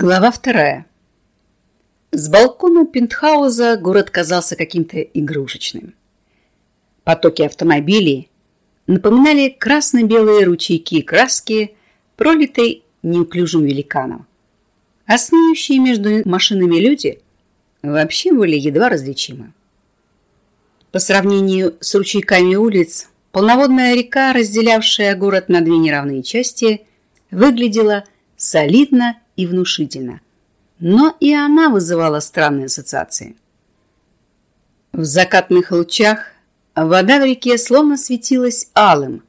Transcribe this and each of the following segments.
Глава вторая. С балкона пентхауза город казался каким-то игрушечным. Потоки автомобилей напоминали красно-белые ручейки краски, пролитой неуклюжим великаном. А снующие между машинами люди вообще были едва различимы. По сравнению с ручейками улиц, полноводная река, разделявшая город на две неравные части, выглядела солидно и внушительно. Но и она вызывала странные ассоциации. В закатных лучах вода в реке словно светилась алым,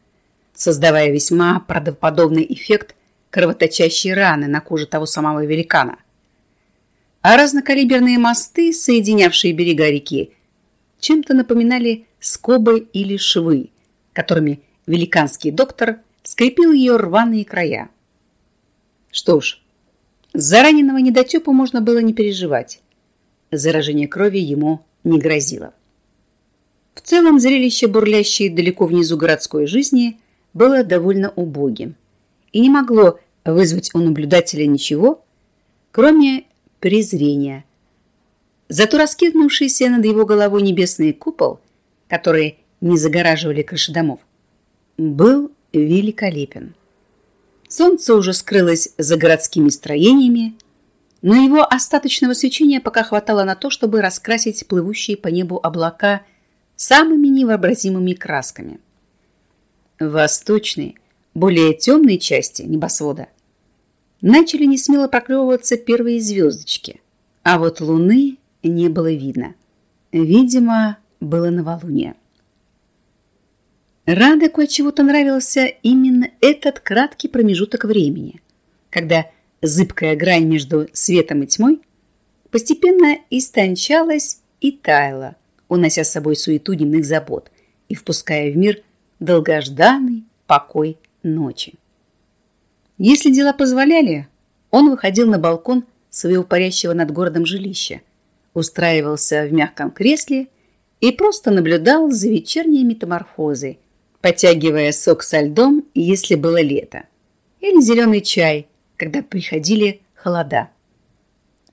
создавая весьма правдоподобный эффект кровоточащей раны на коже того самого великана. А разнокалиберные мосты, соединявшие берега реки, чем-то напоминали скобы или швы, которыми великанский доктор скрепил ее рваные края. Что ж, за раненого недотепу можно было не переживать. Заражение крови ему не грозило. В целом зрелище, бурлящей далеко внизу городской жизни, было довольно убогим и не могло вызвать у наблюдателя ничего, кроме презрения. Зато раскинувшийся над его головой небесный купол, который не загораживали крыши домов, был великолепен. Солнце уже скрылось за городскими строениями, но его остаточного свечения пока хватало на то, чтобы раскрасить плывущие по небу облака самыми невообразимыми красками. В восточной, более темной части небосвода начали несмело проклевываться первые звездочки, а вот луны не было видно. Видимо, было новолуние. Радеку от чего-то нравился именно этот краткий промежуток времени, когда зыбкая грань между светом и тьмой постепенно истончалась и таяла, унося с собой суету дневных забот и впуская в мир долгожданный покой ночи. Если дела позволяли, он выходил на балкон своего парящего над городом жилища, устраивался в мягком кресле и просто наблюдал за вечерней метаморфозой – потягивая сок со льдом, если было лето, или зеленый чай, когда приходили холода.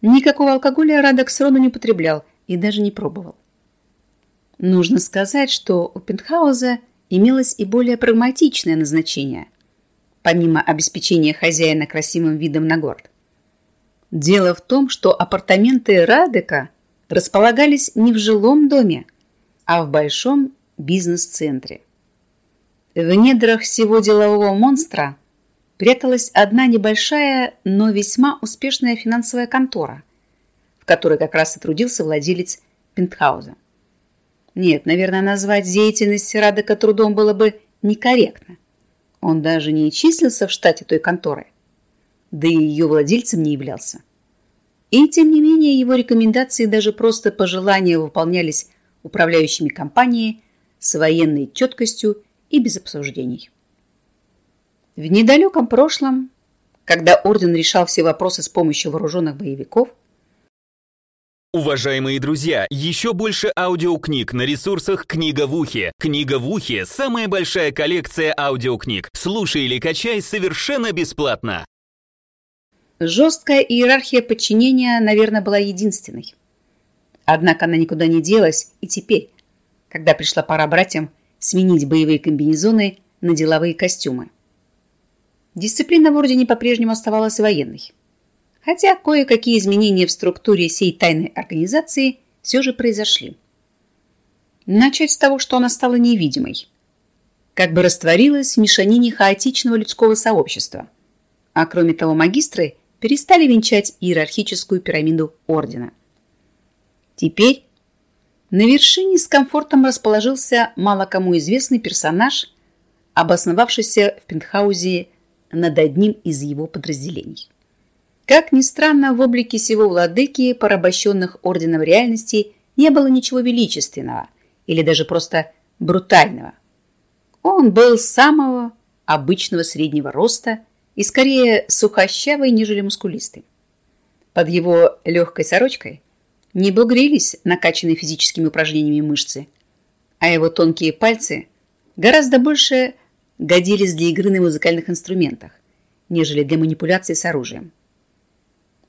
Никакого алкоголя Радок сроду не употреблял и даже не пробовал. Нужно сказать, что у пентхауза имелось и более прагматичное назначение, помимо обеспечения хозяина красивым видом на город. Дело в том, что апартаменты Радека располагались не в жилом доме, а в большом бизнес-центре. В недрах всего делового монстра пряталась одна небольшая, но весьма успешная финансовая контора, в которой как раз и трудился владелец пентхауза. Нет, наверное, назвать деятельность Радека трудом было бы некорректно. Он даже не числился в штате той конторы, да и ее владельцем не являлся. И, тем не менее, его рекомендации даже просто пожелания выполнялись управляющими компанией с военной четкостью и без обсуждений. В недалеком прошлом, когда Орден решал все вопросы с помощью вооруженных боевиков, Уважаемые друзья, еще больше аудиокниг на ресурсах «Книга в ухе». «Книга в ухе» — самая большая коллекция аудиокниг. Слушай или качай совершенно бесплатно. Жесткая иерархия подчинения, наверное, была единственной. Однако она никуда не делась, и теперь, когда пришла пора братьям сменить боевые комбинезоны на деловые костюмы. Дисциплина в Ордене по-прежнему оставалась военной. Хотя кое-какие изменения в структуре сей тайной организации все же произошли. Начать с того, что она стала невидимой. Как бы растворилась в мешанине хаотичного людского сообщества. А кроме того, магистры перестали венчать иерархическую пирамиду Ордена. Теперь на вершине с комфортом расположился мало кому известный персонаж, обосновавшийся в пентхаузе над одним из его подразделений. Как ни странно, в облике сего владыки, порабощенных орденом реальности, не было ничего величественного или даже просто брутального. Он был самого обычного среднего роста и скорее сухощавый, нежели мускулистый. Под его легкой сорочкой не бугрились накачанные физическими упражнениями мышцы, а его тонкие пальцы гораздо больше годились для игры на музыкальных инструментах, нежели для манипуляции с оружием.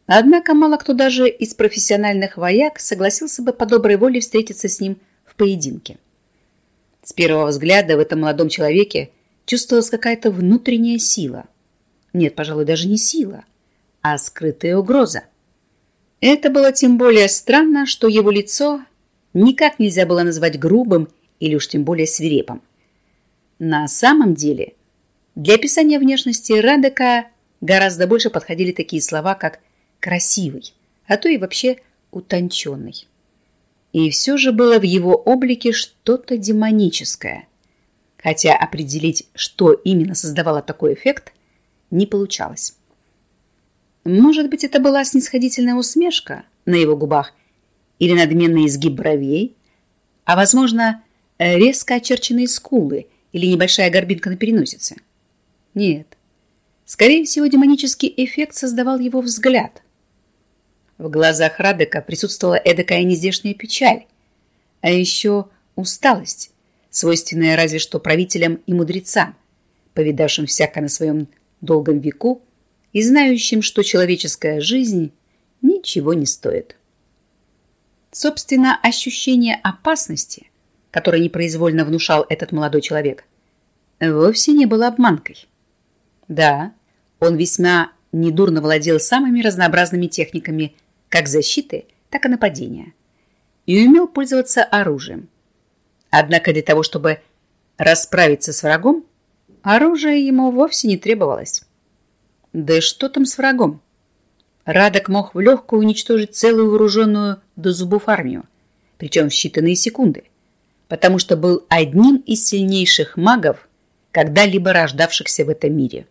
Однако мало кто даже из профессиональных вояк согласился бы по доброй воле встретиться с ним в поединке. С первого взгляда в этом молодом человеке чувствовалась какая-то внутренняя сила. Нет, пожалуй, даже не сила, а скрытая угроза. Это было тем более странно, что его лицо никак нельзя было назвать грубым или уж тем более свирепым. На самом деле, для описания внешности Радека гораздо больше подходили такие слова, как «красивый», а то и вообще «утонченный». И все же было в его облике что-то демоническое. Хотя определить, что именно создавало такой эффект, не получалось. Может быть, это была снисходительная усмешка на его губах или надменный изгиб бровей, а, возможно, резко очерченные скулы или небольшая горбинка на переносице. Нет. Скорее всего, демонический эффект создавал его взгляд. В глазах Радека присутствовала эдакая нездешняя печаль, а еще усталость, свойственная разве что правителям и мудрецам, повидавшим всяко на своем долгом веку и знающим, что человеческая жизнь ничего не стоит. Собственно, ощущение опасности, которое непроизвольно внушал этот молодой человек, вовсе не было обманкой. Да, он весьма недурно владел самыми разнообразными техниками как защиты, так и нападения и умел пользоваться оружием. Однако для того, чтобы расправиться с врагом, оружие ему вовсе не требовалось. Да что там с врагом? Радок мог в легкую уничтожить целую вооруженную до зубов армию, причем в считанные секунды, потому что был одним из сильнейших магов, когда-либо рождавшихся в этом мире.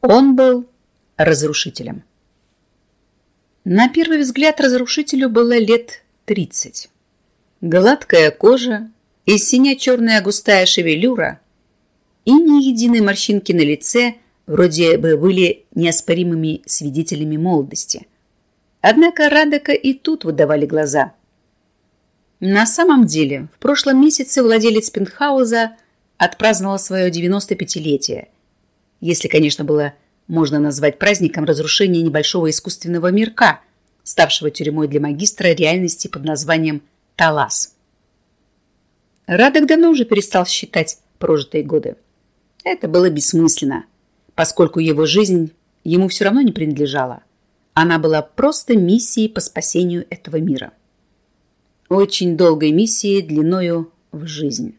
Он был разрушителем. На первый взгляд разрушителю было лет 30. Гладкая кожа и синя-черная густая шевелюра и ни единой морщинки на лице – вроде бы были неоспоримыми свидетелями молодости. Однако Радека и тут выдавали глаза. На самом деле, в прошлом месяце владелец пентхауза отпраздновал свое 95-летие, если, конечно, было можно назвать праздником разрушения небольшого искусственного мирка, ставшего тюрьмой для магистра реальности под названием Талас. Радок давно уже перестал считать прожитые годы. Это было бессмысленно поскольку его жизнь ему все равно не принадлежала. Она была просто миссией по спасению этого мира. Очень долгой миссией длиною в жизнь.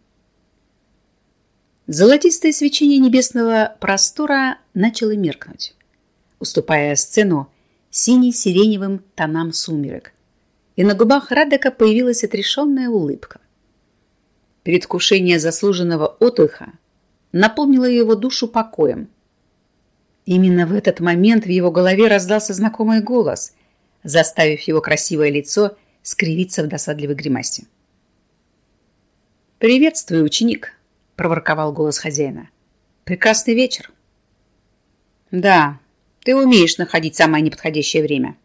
Золотистое свечение небесного простора начало меркнуть, уступая сцену сине-сиреневым тонам сумерек. И на губах Радека появилась отрешенная улыбка. Предвкушение заслуженного отдыха наполнило его душу покоем – Именно в этот момент в его голове раздался знакомый голос, заставив его красивое лицо скривиться в досадливой гримасе. «Приветствую, ученик!» – проворковал голос хозяина. «Прекрасный вечер!» «Да, ты умеешь находить самое неподходящее время».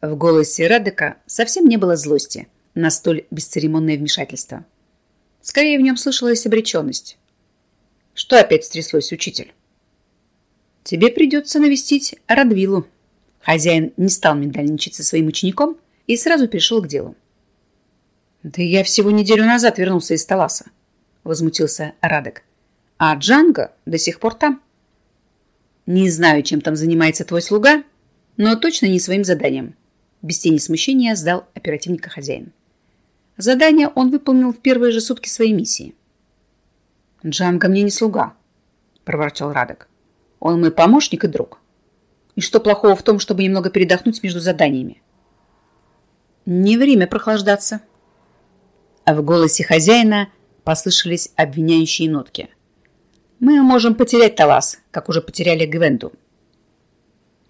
В голосе Радека совсем не было злости на столь бесцеремонное вмешательство. Скорее в нем слышалась обреченность. «Что опять стряслось, учитель?» Тебе придется навестить Радвилу. Хозяин не стал медальничать со своим учеником и сразу перешел к делу. Да я всего неделю назад вернулся из Таласа, возмутился Радек. А Джанго до сих пор там. Не знаю, чем там занимается твой слуга, но точно не своим заданием. Без тени смущения сдал оперативника хозяин. Задание он выполнил в первые же сутки своей миссии. «Джанго мне не слуга», – проворчал Радек. Он мой помощник и друг. И что плохого в том, чтобы немного передохнуть между заданиями? Не время прохлаждаться. А в голосе хозяина послышались обвиняющие нотки. Мы можем потерять Талас, как уже потеряли Гвенду.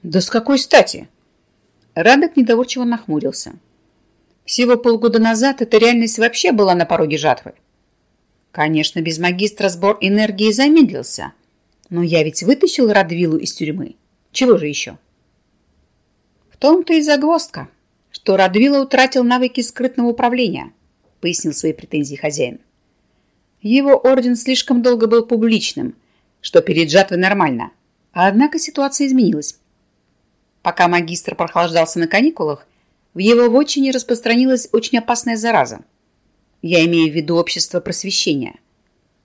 Да с какой стати? Радок недоверчиво нахмурился. Всего полгода назад эта реальность вообще была на пороге жатвы. Конечно, без магистра сбор энергии замедлился – но я ведь вытащил Радвилу из тюрьмы. Чего же еще? В том-то и загвоздка, что Радвила утратил навыки скрытного управления, пояснил свои претензии хозяин. Его орден слишком долго был публичным, что перед жатвой нормально. А однако ситуация изменилась. Пока магистр прохлаждался на каникулах, в его вотчине распространилась очень опасная зараза. Я имею в виду общество просвещения.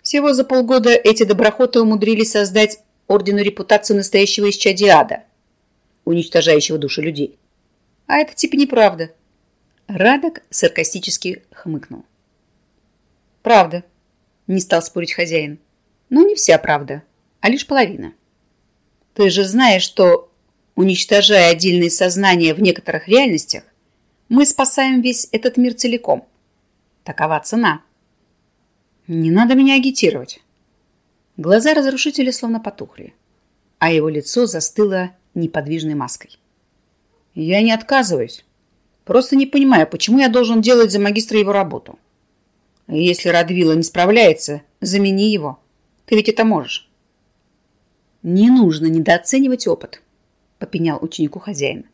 Всего за полгода эти доброхоты умудрились создать ордену репутацию настоящего исчадия уничтожающего души людей. А это типа неправда. Радок саркастически хмыкнул. Правда, не стал спорить хозяин. Но не вся правда, а лишь половина. Ты же знаешь, что, уничтожая отдельные сознания в некоторых реальностях, мы спасаем весь этот мир целиком. Такова цена. Не надо меня агитировать. Глаза разрушителя словно потухли, а его лицо застыло неподвижной маской. Я не отказываюсь. Просто не понимаю, почему я должен делать за магистра его работу. Если Радвила не справляется, замени его. Ты ведь это можешь. Не нужно недооценивать опыт, попенял ученику хозяин.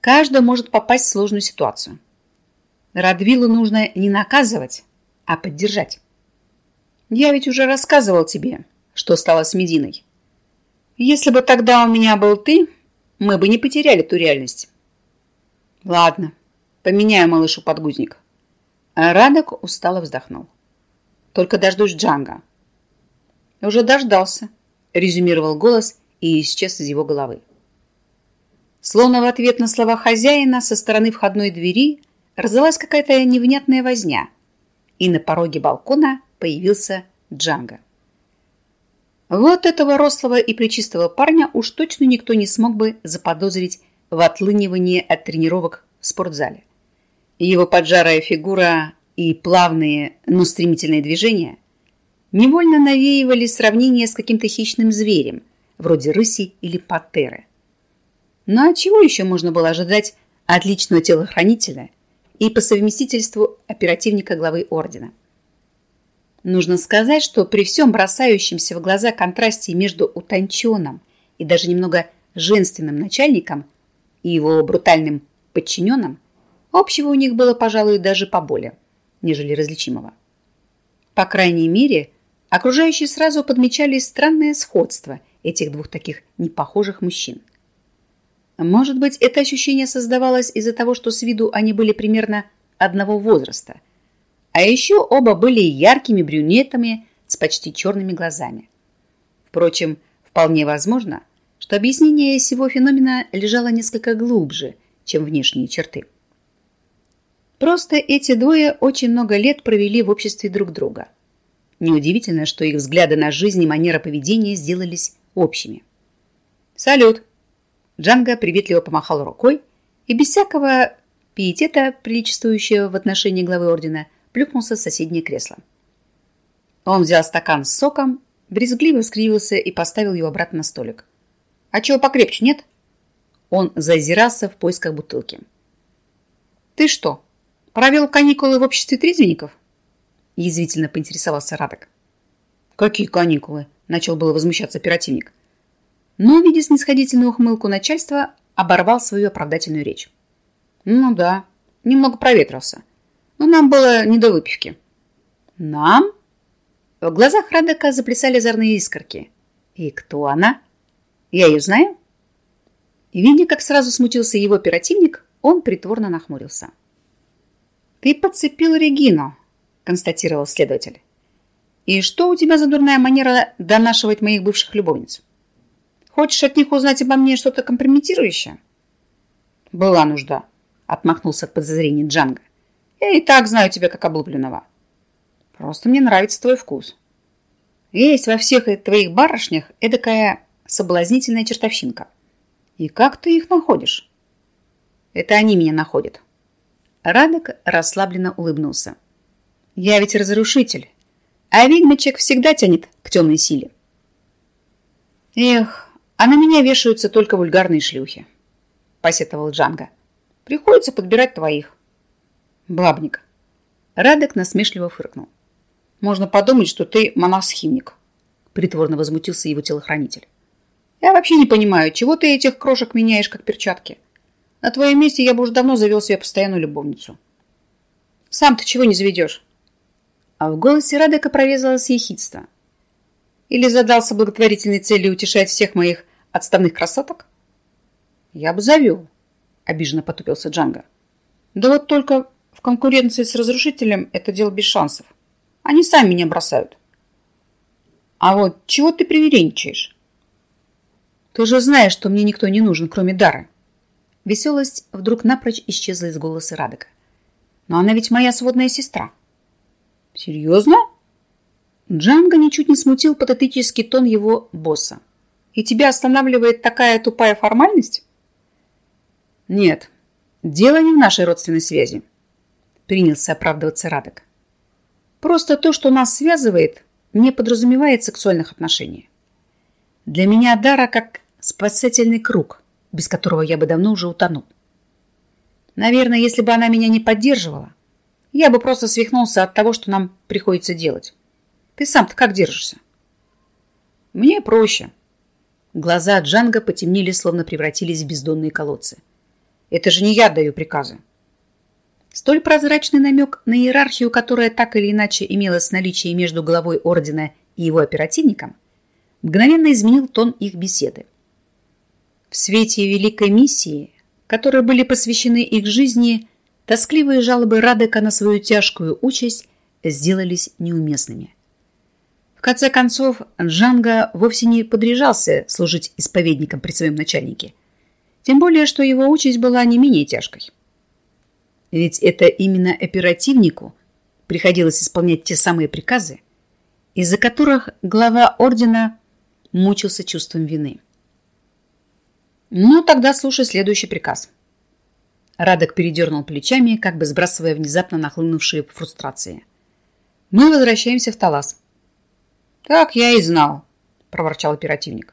Каждый может попасть в сложную ситуацию. Радвилу нужно не наказывать, а поддержать. Я ведь уже рассказывал тебе, что стало с Мединой. Если бы тогда у меня был ты, мы бы не потеряли ту реальность. Ладно, поменяю малышу подгузник. Радок устало вздохнул. Только дождусь Джанга. Уже дождался, резюмировал голос и исчез из его головы. Словно в ответ на слова хозяина со стороны входной двери раздалась какая-то невнятная возня, и на пороге балкона появился Джанга. Вот этого рослого и плечистого парня уж точно никто не смог бы заподозрить в отлынивании от тренировок в спортзале. Его поджарая фигура и плавные, но стремительные движения невольно навеивали сравнение с каким-то хищным зверем, вроде рыси или пантеры. Ну а чего еще можно было ожидать от личного телохранителя и по совместительству оперативника главы ордена? Нужно сказать, что при всем бросающемся в глаза контрасте между утонченным и даже немного женственным начальником и его брутальным подчиненным, общего у них было, пожалуй, даже поболее, нежели различимого. По крайней мере, окружающие сразу подмечали странное сходство этих двух таких непохожих мужчин. Может быть, это ощущение создавалось из-за того, что с виду они были примерно одного возраста – а еще оба были яркими брюнетами с почти черными глазами. Впрочем, вполне возможно, что объяснение всего феномена лежало несколько глубже, чем внешние черты. Просто эти двое очень много лет провели в обществе друг друга. Неудивительно, что их взгляды на жизнь и манера поведения сделались общими. «Салют!» Джанго приветливо помахал рукой и без всякого пиетета, приличествующего в отношении главы ордена, плюхнулся в соседнее кресло. Он взял стакан с соком, брезгливо скривился и поставил его обратно на столик. «А чего покрепче, нет?» Он зазирался в поисках бутылки. «Ты что, провел каникулы в обществе трезвенников?» Язвительно поинтересовался Радок. «Какие каникулы?» – начал было возмущаться оперативник. Но, видя снисходительную ухмылку начальства, оборвал свою оправдательную речь. «Ну да, немного проветрился. Но нам было не до выпивки. Нам? В глазах Радека заплясали озорные искорки. И кто она? Я ее знаю? И видя, как сразу смутился его оперативник, он притворно нахмурился. «Ты подцепил Регину», — констатировал следователь. «И что у тебя за дурная манера донашивать моих бывших любовниц? Хочешь от них узнать обо мне что-то компрометирующее?» «Была нужда», — отмахнулся от подозрений Джанга. Я и так знаю тебя как облупленного. Просто мне нравится твой вкус. Есть во всех твоих барышнях эдакая соблазнительная чертовщинка. И как ты их находишь? Это они меня находят. Радок расслабленно улыбнулся. Я ведь разрушитель, а ведьмочек всегда тянет к темной силе. Эх, а на меня вешаются только вульгарные шлюхи, посетовал Джанга. Приходится подбирать твоих. Бабник. Радек насмешливо фыркнул. Можно подумать, что ты монах-схимник. Притворно возмутился его телохранитель. Я вообще не понимаю, чего ты этих крошек меняешь, как перчатки. На твоем месте я бы уже давно завел себе постоянную любовницу. Сам ты чего не заведешь? А в голосе Радека прорезалось ехидство. Или задался благотворительной целью утешать всех моих отставных красоток? Я бы завел, обиженно потупился Джанго. Да вот только конкуренции с разрушителем это дело без шансов. Они сами меня бросают. А вот чего ты приверенчаешь? Ты же знаешь, что мне никто не нужен, кроме Дары. Веселость вдруг напрочь исчезла из голоса Радека. Но она ведь моя сводная сестра. Серьезно? Джанго ничуть не смутил патетический тон его босса. И тебя останавливает такая тупая формальность? Нет, дело не в нашей родственной связи. Принялся оправдываться Радек. Просто то, что нас связывает, не подразумевает сексуальных отношений. Для меня Дара как спасательный круг, без которого я бы давно уже утонул. Наверное, если бы она меня не поддерживала, я бы просто свихнулся от того, что нам приходится делать. Ты сам-то как держишься? Мне проще. Глаза Джанга потемнели, словно превратились в бездонные колодцы. Это же не я даю приказы. Столь прозрачный намек на иерархию, которая так или иначе имелась наличие между главой ордена и его оперативником, мгновенно изменил тон их беседы. В свете великой миссии, которой были посвящены их жизни, тоскливые жалобы Радека на свою тяжкую участь сделались неуместными. В конце концов, Джанга вовсе не подряжался служить исповедником при своем начальнике, тем более, что его участь была не менее тяжкой. Ведь это именно оперативнику приходилось исполнять те самые приказы, из-за которых глава ордена мучился чувством вины. Ну, тогда слушай следующий приказ. Радок передернул плечами, как бы сбрасывая внезапно нахлынувшие фрустрации. Мы возвращаемся в Талас. Так я и знал, проворчал оперативник.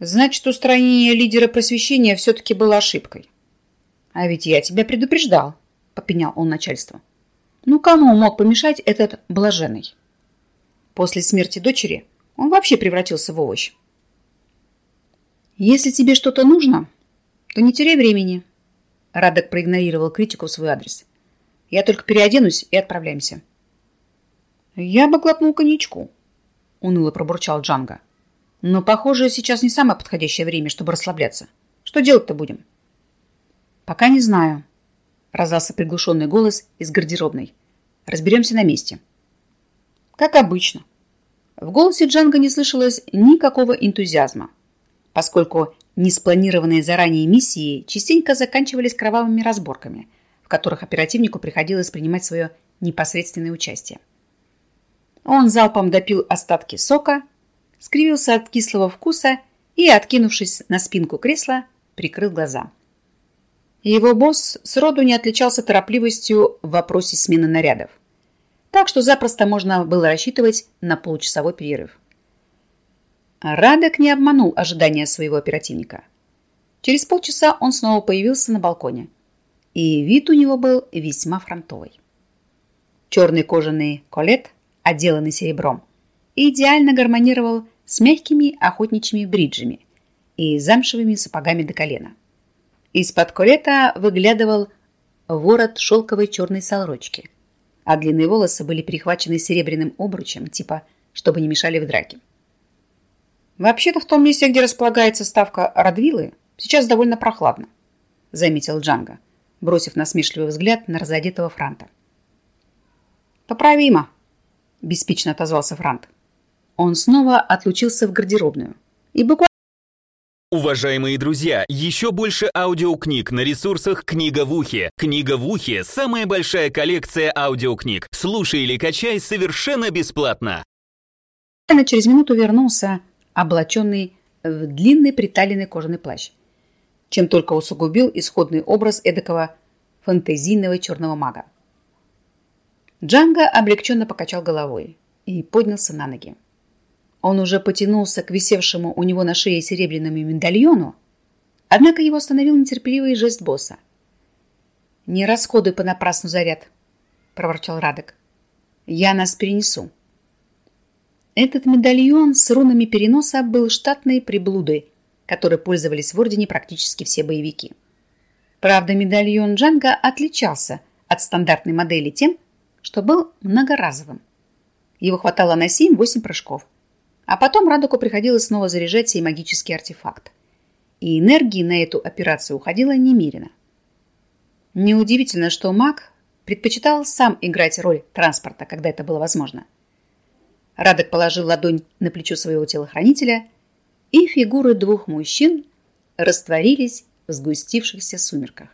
Значит, устранение лидера просвещения все-таки было ошибкой. А ведь я тебя предупреждал попенял он начальству. Ну, кому мог помешать этот блаженный? После смерти дочери он вообще превратился в овощ. Если тебе что-то нужно, то не теряй времени. Радок проигнорировал критику в свой адрес. Я только переоденусь и отправляемся. Я бы глотнул коньячку, уныло пробурчал Джанга. Но, похоже, сейчас не самое подходящее время, чтобы расслабляться. Что делать-то будем? Пока не знаю, раздался приглушенный голос из гардеробной. Разберемся на месте. Как обычно. В голосе Джанга не слышалось никакого энтузиазма, поскольку неспланированные заранее миссии частенько заканчивались кровавыми разборками, в которых оперативнику приходилось принимать свое непосредственное участие. Он залпом допил остатки сока, скривился от кислого вкуса и, откинувшись на спинку кресла, прикрыл глаза. Его босс сроду не отличался торопливостью в вопросе смены нарядов. Так что запросто можно было рассчитывать на получасовой перерыв. Радек не обманул ожидания своего оперативника. Через полчаса он снова появился на балконе. И вид у него был весьма фронтовый. Черный кожаный колет, отделанный серебром, идеально гармонировал с мягкими охотничьими бриджами и замшевыми сапогами до колена. Из-под колета выглядывал ворот шелковой черной сорочки, а длинные волосы были перехвачены серебряным обручем, типа, чтобы не мешали в драке. «Вообще-то в том месте, где располагается ставка Радвилы, сейчас довольно прохладно», заметил Джанго, бросив насмешливый взгляд на разодетого Франта. «Поправимо», – беспечно отозвался Франт. Он снова отлучился в гардеробную и буквально Уважаемые друзья, еще больше аудиокниг на ресурсах «Книга в ухе». «Книга в ухе» — самая большая коллекция аудиокниг. Слушай или качай совершенно бесплатно. Через минуту вернулся, облаченный в длинный приталенный кожаный плащ, чем только усугубил исходный образ эдакого фантазийного черного мага. Джанго облегченно покачал головой и поднялся на ноги. Он уже потянулся к висевшему у него на шее серебряному медальону, однако его остановил нетерпеливый жест босса. «Не расходуй понапрасну заряд», — проворчал Радек. «Я нас перенесу». Этот медальон с рунами переноса был штатной приблудой, которой пользовались в Ордене практически все боевики. Правда, медальон Джанга отличался от стандартной модели тем, что был многоразовым. Его хватало на 7-8 прыжков – а потом Радоку приходилось снова заряжать сей магический артефакт. и энергии на эту операцию уходило немерено. Неудивительно, что маг предпочитал сам играть роль транспорта, когда это было возможно. Радок положил ладонь на плечо своего телохранителя, и фигуры двух мужчин растворились в сгустившихся сумерках.